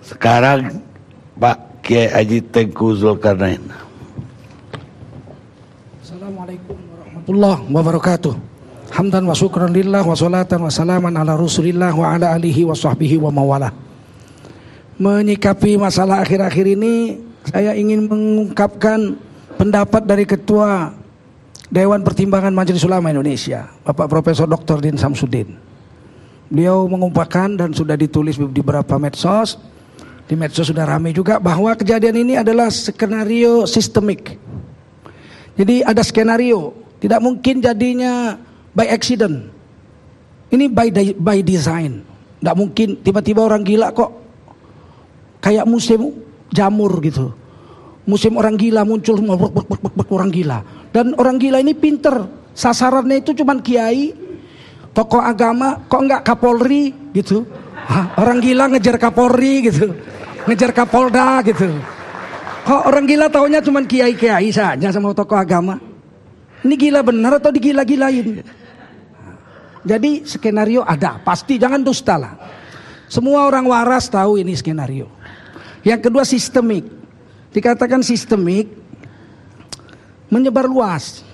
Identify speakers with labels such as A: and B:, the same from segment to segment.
A: Sekarang Pak Kiai Haji Tengku Zulkarnain.
B: Assalamualaikum warahmatullahi wabarakatuh. Hamdan wa syukran lillah wa salatan wa salaman ala rasulillah wa ala alihi wa sahbihi wa mawala. Menyikapi masalah akhir-akhir ini, saya ingin mengungkapkan pendapat dari Ketua Dewan Pertimbangan Majelis Ulama Indonesia, Bapak Profesor Dr. Din Samsudin. Beliau mengumpulkan dan sudah ditulis di beberapa medsos, di medsos sudah ramai juga bahwa kejadian ini adalah skenario sistemik. Jadi ada skenario, tidak mungkin jadinya by accident. Ini by by design. Tidak mungkin tiba-tiba orang gila kok kayak musim jamur gitu. Musim orang gila muncul orang gila. Dan orang gila ini pinter. Sasarannya itu cuma kiai, tokoh agama, kok enggak Kapolri gitu. Hah, orang gila ngejar Kapolri gitu. Ngejar Kapolda gitu. Kok orang gila taunya cuma kiai-kiai saja sama tokoh agama. Ini gila benar atau digila-gilain? Jadi skenario ada, pasti jangan dusta lah. Semua orang waras tahu ini skenario. Yang kedua sistemik. Dikatakan sistemik menyebar luas.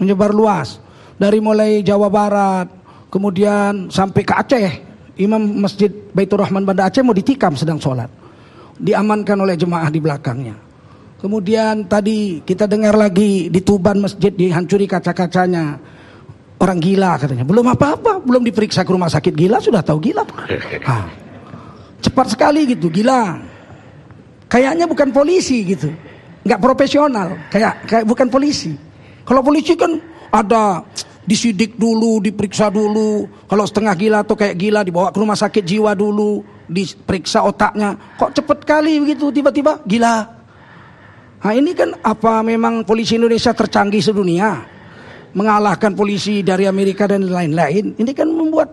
B: Menyebar luas. Dari mulai Jawa Barat, kemudian sampai ke Aceh. Imam Masjid Baitur Rahman Banda Aceh mau ditikam sedang sholat. Diamankan oleh jemaah di belakangnya. Kemudian tadi kita dengar lagi di Tuban masjid dihancuri kaca-kacanya. Orang gila katanya. Belum apa-apa, belum diperiksa ke rumah sakit gila sudah tahu gila. Ha. Cepat sekali gitu, gila. Kayaknya bukan polisi gitu nggak profesional kayak kayak bukan polisi kalau polisi kan ada disidik dulu diperiksa dulu kalau setengah gila atau kayak gila dibawa ke rumah sakit jiwa dulu diperiksa otaknya kok cepet kali begitu tiba-tiba gila. Nah ini kan apa memang polisi Indonesia tercanggih sedunia? Mengalahkan polisi dari Amerika dan lain-lain. Ini kan membuat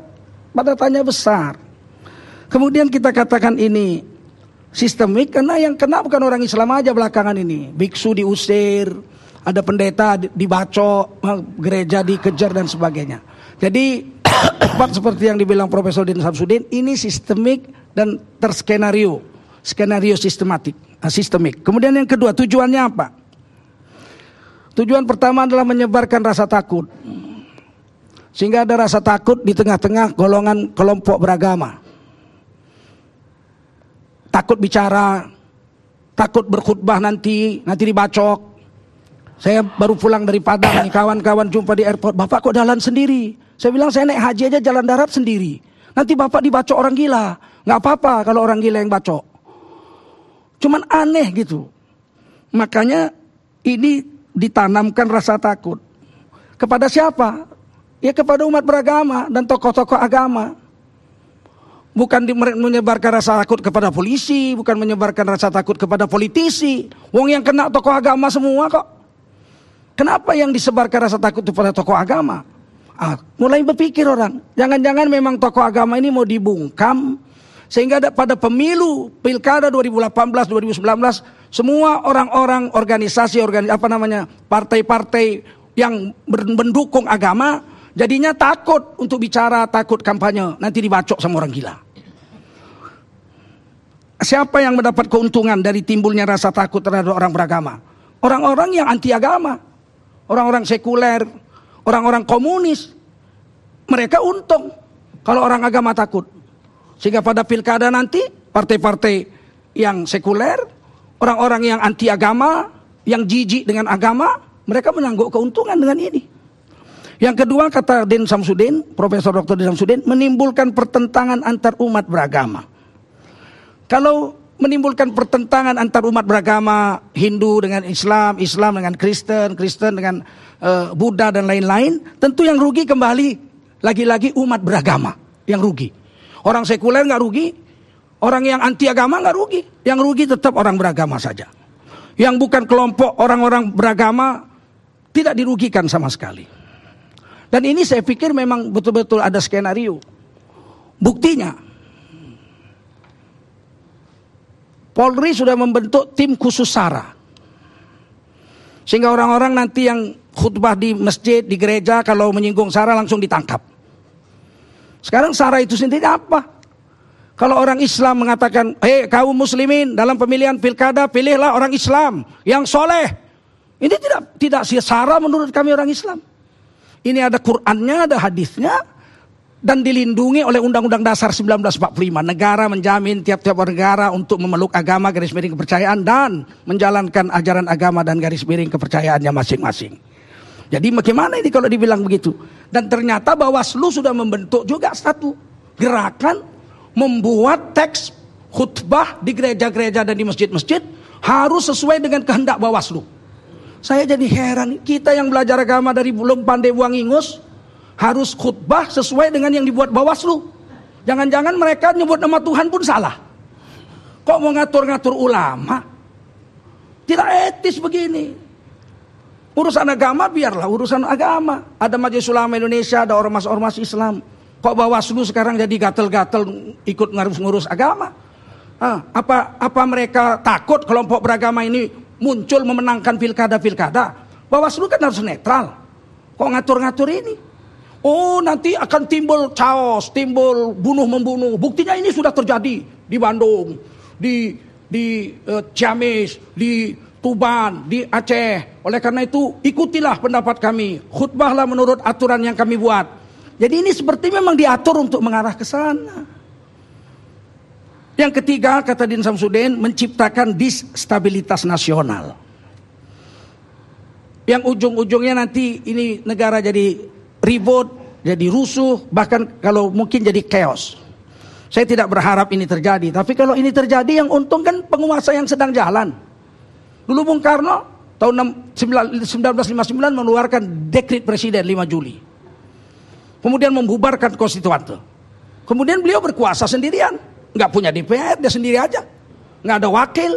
B: pada tanya besar. Kemudian kita katakan ini sistemik karena yang kena bukan orang Islam aja belakangan ini. Biksu diusir, ada pendeta dibacok, gereja dikejar dan sebagainya. Jadi seperti yang dibilang Profesor Din Samsudin, ini sistemik dan terskenario, skenario sistematik, ah, sistemik. Kemudian yang kedua, tujuannya apa? Tujuan pertama adalah menyebarkan rasa takut. Sehingga ada rasa takut di tengah-tengah golongan kelompok beragama takut bicara, takut berkhutbah nanti, nanti dibacok. Saya baru pulang dari Padang kawan-kawan jumpa di airport, Bapak kok jalan sendiri? Saya bilang saya naik haji aja jalan darat sendiri. Nanti Bapak dibacok orang gila. Nggak apa-apa kalau orang gila yang bacok. Cuman aneh gitu. Makanya ini ditanamkan rasa takut. Kepada siapa? Ya kepada umat beragama dan tokoh-tokoh agama. Bukan menyebarkan rasa takut kepada polisi, bukan menyebarkan rasa takut kepada politisi. Wong yang kena tokoh agama semua kok. Kenapa yang disebarkan rasa takut kepada tokoh agama? Ah, mulai berpikir orang, jangan-jangan memang tokoh agama ini mau dibungkam sehingga ada pada pemilu pilkada 2018 2019 semua orang-orang organisasi organisasi apa namanya partai-partai yang mendukung agama Jadinya takut untuk bicara, takut kampanye, nanti dibacok sama orang gila. Siapa yang mendapat keuntungan dari timbulnya rasa takut terhadap orang beragama? Orang-orang yang anti agama, orang-orang sekuler, orang-orang komunis. Mereka untung kalau orang agama takut. Sehingga pada pilkada nanti partai-partai yang sekuler, orang-orang yang anti agama, yang jijik dengan agama, mereka menangguk keuntungan dengan ini. Yang kedua kata Din Samsudin, Profesor Dr. Din Samsudin, menimbulkan pertentangan antar umat beragama. Kalau menimbulkan pertentangan antar umat beragama, Hindu dengan Islam, Islam dengan Kristen, Kristen dengan uh, Buddha dan lain-lain, tentu yang rugi kembali lagi-lagi umat beragama yang rugi. Orang sekuler nggak rugi, orang yang anti agama nggak rugi, yang rugi tetap orang beragama saja. Yang bukan kelompok orang-orang beragama tidak dirugikan sama sekali. Dan ini saya pikir memang betul-betul ada skenario. Buktinya, Polri sudah membentuk tim khusus SARA. Sehingga orang-orang nanti yang khutbah di masjid, di gereja, kalau menyinggung SARA langsung ditangkap. Sekarang SARA itu sendiri apa? Kalau orang Islam mengatakan, hei kaum muslimin dalam pemilihan pilkada pilihlah orang Islam yang soleh. Ini tidak tidak sara menurut kami orang Islam. Ini ada Qurannya, ada hadisnya, dan dilindungi oleh Undang-Undang Dasar 1945. Negara menjamin tiap-tiap negara untuk memeluk agama garis miring kepercayaan dan menjalankan ajaran agama dan garis miring kepercayaannya masing-masing. Jadi bagaimana ini kalau dibilang begitu? Dan ternyata Bawaslu sudah membentuk juga satu gerakan membuat teks khutbah di gereja-gereja dan di masjid-masjid harus sesuai dengan kehendak Bawaslu. Saya jadi heran, kita yang belajar agama dari belum pandai buang ingus harus khutbah sesuai dengan yang dibuat Bawaslu. Jangan-jangan mereka nyebut nama Tuhan pun salah. Kok mau ngatur-ngatur ulama? Tidak etis begini. Urusan agama biarlah urusan agama. Ada Majelis Ulama Indonesia, ada ormas-ormas Islam. Kok Bawaslu sekarang jadi gatel-gatel ikut ngurus-ngurus agama? Ah, apa apa mereka takut kelompok beragama ini muncul memenangkan pilkada-pilkada? Bawaslu kan harus netral. Kok ngatur-ngatur ini? Oh nanti akan timbul chaos, timbul bunuh-membunuh. Buktinya ini sudah terjadi di Bandung, di di uh, Ciamis, di Tuban, di Aceh. Oleh karena itu ikutilah pendapat kami. Khutbahlah menurut aturan yang kami buat. Jadi ini seperti memang diatur untuk mengarah ke sana. Yang ketiga kata Din Samsudin menciptakan disstabilitas nasional. Yang ujung-ujungnya nanti ini negara jadi ribut, jadi rusuh, bahkan kalau mungkin jadi chaos. Saya tidak berharap ini terjadi, tapi kalau ini terjadi yang untung kan penguasa yang sedang jalan. Dulu Bung Karno tahun 1959 mengeluarkan dekrit presiden 5 Juli. Kemudian membubarkan konstituante. Kemudian beliau berkuasa sendirian. Nggak punya DPR, dia sendiri aja. Nggak ada wakil.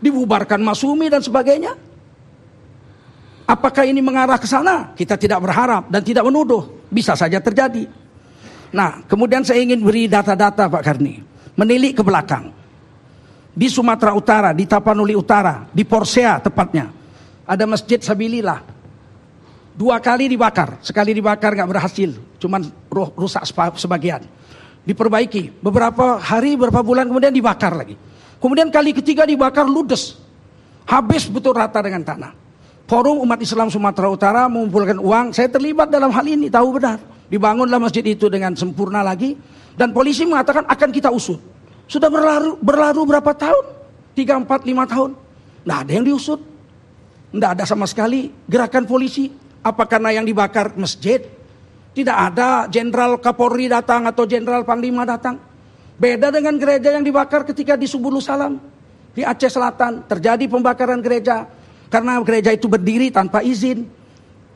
B: Dibubarkan Masumi dan sebagainya. Apakah ini mengarah ke sana? Kita tidak berharap dan tidak menuduh. Bisa saja terjadi. Nah, kemudian saya ingin beri data-data Pak Karni. Menilik ke belakang. Di Sumatera Utara, di Tapanuli Utara, di Porsea tepatnya. Ada Masjid Sabilillah Dua kali dibakar, sekali dibakar nggak berhasil, cuman rusak sebagian. Diperbaiki, beberapa hari, beberapa bulan kemudian dibakar lagi. Kemudian kali ketiga dibakar ludes, habis betul rata dengan tanah. Forum Umat Islam Sumatera Utara mengumpulkan uang, saya terlibat dalam hal ini, tahu benar. Dibangunlah masjid itu dengan sempurna lagi, dan polisi mengatakan akan kita usut. Sudah berlalu, berlalu berapa tahun? Tiga, empat, lima tahun. Nah ada yang diusut. Tidak ada sama sekali gerakan polisi apa karena yang dibakar masjid? Tidak ada jenderal Kapolri datang atau jenderal Panglima datang. Beda dengan gereja yang dibakar ketika di Subulu Salam. Di Aceh Selatan terjadi pembakaran gereja. Karena gereja itu berdiri tanpa izin.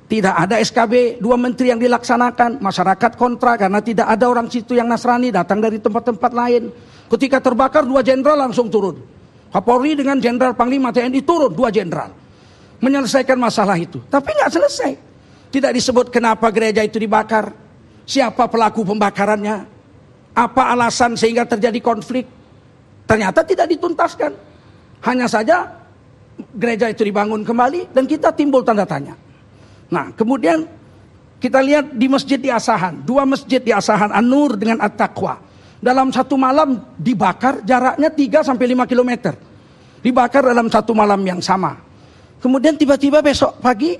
B: Tidak ada SKB, dua menteri yang dilaksanakan. Masyarakat kontra karena tidak ada orang situ yang Nasrani datang dari tempat-tempat lain. Ketika terbakar dua jenderal langsung turun. Kapolri dengan jenderal Panglima TNI turun dua jenderal menyelesaikan masalah itu. Tapi nggak selesai. Tidak disebut kenapa gereja itu dibakar. Siapa pelaku pembakarannya. Apa alasan sehingga terjadi konflik. Ternyata tidak dituntaskan. Hanya saja gereja itu dibangun kembali dan kita timbul tanda tanya. Nah kemudian kita lihat di masjid di Asahan. Dua masjid di Asahan. An-Nur dengan At-Taqwa. Dalam satu malam dibakar jaraknya 3 sampai 5 km. Dibakar dalam satu malam yang sama. Kemudian tiba-tiba besok pagi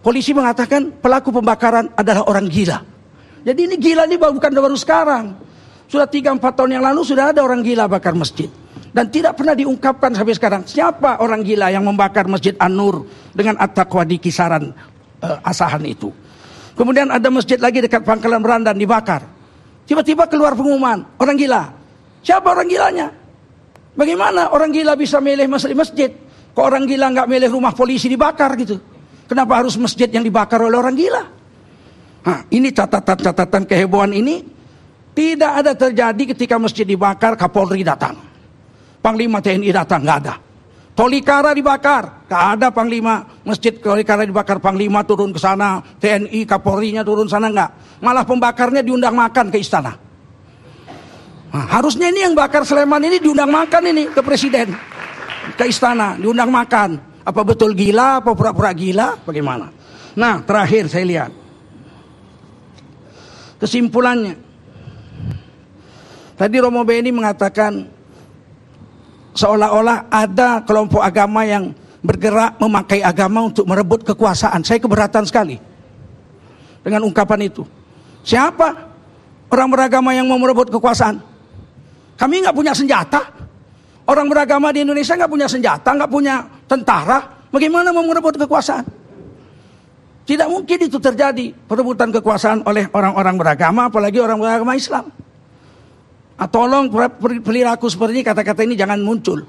B: polisi mengatakan pelaku pembakaran adalah orang gila. Jadi ini gila ini bukan baru sekarang. Sudah 3-4 tahun yang lalu sudah ada orang gila bakar masjid. Dan tidak pernah diungkapkan sampai sekarang siapa orang gila yang membakar masjid An-Nur dengan at-taqwa di kisaran uh, asahan itu. Kemudian ada masjid lagi dekat pangkalan Berandan dibakar. Tiba-tiba keluar pengumuman, orang gila. Siapa orang gilanya? Bagaimana orang gila bisa milih masjid? Kok orang gila nggak milih rumah polisi dibakar gitu? Kenapa harus masjid yang dibakar oleh orang gila? Nah, ini catatan-catatan kehebohan ini tidak ada terjadi ketika masjid dibakar Kapolri datang. Panglima TNI datang, nggak ada. Tolikara dibakar, nggak ada Panglima masjid Tolikara dibakar, Panglima turun ke sana, TNI Kapolrinya turun sana nggak. Malah pembakarnya diundang makan ke istana. Nah, harusnya ini yang bakar Sleman ini diundang makan ini ke presiden ke istana, diundang makan. Apa betul gila, apa pura-pura gila, bagaimana? Nah, terakhir saya lihat. Kesimpulannya. Tadi Romo Beni mengatakan seolah-olah ada kelompok agama yang bergerak memakai agama untuk merebut kekuasaan. Saya keberatan sekali dengan ungkapan itu. Siapa orang beragama yang mau merebut kekuasaan? Kami nggak punya senjata. Orang beragama di Indonesia nggak punya senjata, nggak punya tentara. Bagaimana mau merebut kekuasaan? Tidak mungkin itu terjadi perebutan kekuasaan oleh orang-orang beragama, apalagi orang beragama Islam. Ah, tolong perilaku seperti ini, kata-kata ini jangan muncul.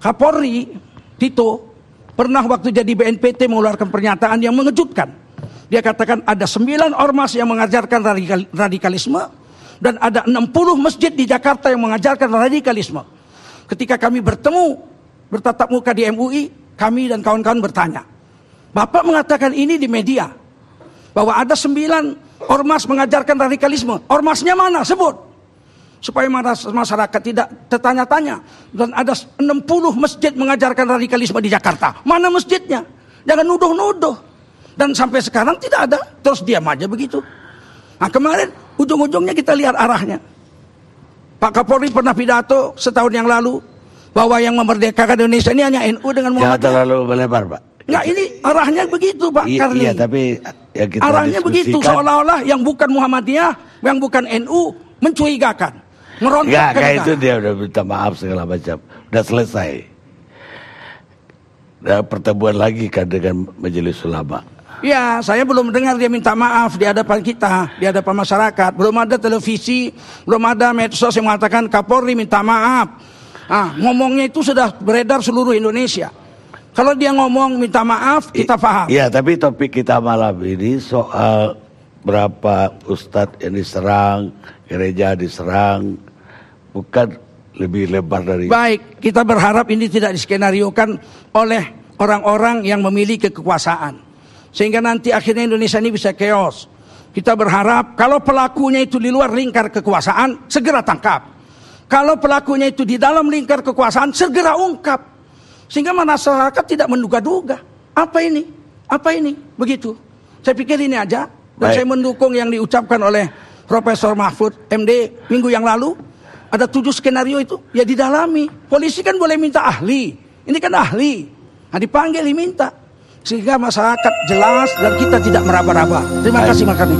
B: Kapolri Tito pernah waktu jadi BNPT mengeluarkan pernyataan yang mengejutkan. Dia katakan ada sembilan ormas yang mengajarkan radikal, radikalisme dan ada 60 masjid di Jakarta yang mengajarkan radikalisme. Ketika kami bertemu bertatap muka di MUI, kami dan kawan-kawan bertanya, Bapak mengatakan ini di media. Bahwa ada sembilan ormas mengajarkan radikalisme. Ormasnya mana? Sebut. Supaya masyarakat tidak tertanya-tanya. Dan ada 60 masjid mengajarkan radikalisme di Jakarta. Mana masjidnya? Jangan nuduh-nuduh. Dan sampai sekarang tidak ada. Terus diam aja begitu. Nah kemarin ujung-ujungnya kita lihat arahnya. Pak Kapolri pernah pidato setahun yang lalu bahwa yang memerdekakan Indonesia ini hanya NU dengan Muhammadiyah.
A: Jangan terlalu melebar, Pak.
B: Enggak ini arahnya begitu Pak
A: I,
B: Karni.
A: Iya tapi ya kita
B: arahnya begitu seolah-olah yang bukan Muhammadiyah, yang bukan NU mencurigakan, merontak.
A: Enggak kayak itu dia udah minta maaf segala macam, udah selesai. Udah pertemuan lagi kan dengan majelis ulama.
B: Ya, saya belum dengar dia minta maaf di hadapan kita, di hadapan masyarakat. Belum ada televisi, belum ada medsos yang mengatakan Kapolri minta maaf. Ah, ngomongnya itu sudah beredar seluruh Indonesia. Kalau dia ngomong minta maaf, kita paham.
A: Iya, tapi topik kita malam ini soal berapa ustadz yang diserang, gereja diserang, bukan lebih lebar dari.
B: Baik, kita berharap ini tidak diskenariokan oleh orang-orang yang memiliki kekuasaan. Sehingga nanti akhirnya Indonesia ini bisa chaos. Kita berharap kalau pelakunya itu di luar lingkar kekuasaan, segera tangkap. Kalau pelakunya itu di dalam lingkar kekuasaan, segera ungkap. Sehingga masyarakat tidak menduga-duga. Apa ini? Apa ini? Begitu. Saya pikir ini aja. Dan Baik. saya mendukung yang diucapkan oleh Profesor Mahfud MD minggu yang lalu. Ada tujuh skenario itu. Ya didalami. Polisi kan boleh minta ahli. Ini kan ahli. Nah dipanggil diminta. Sehingga masyarakat jelas dan kita tidak meraba-raba. Terima Baik. kasih Makani.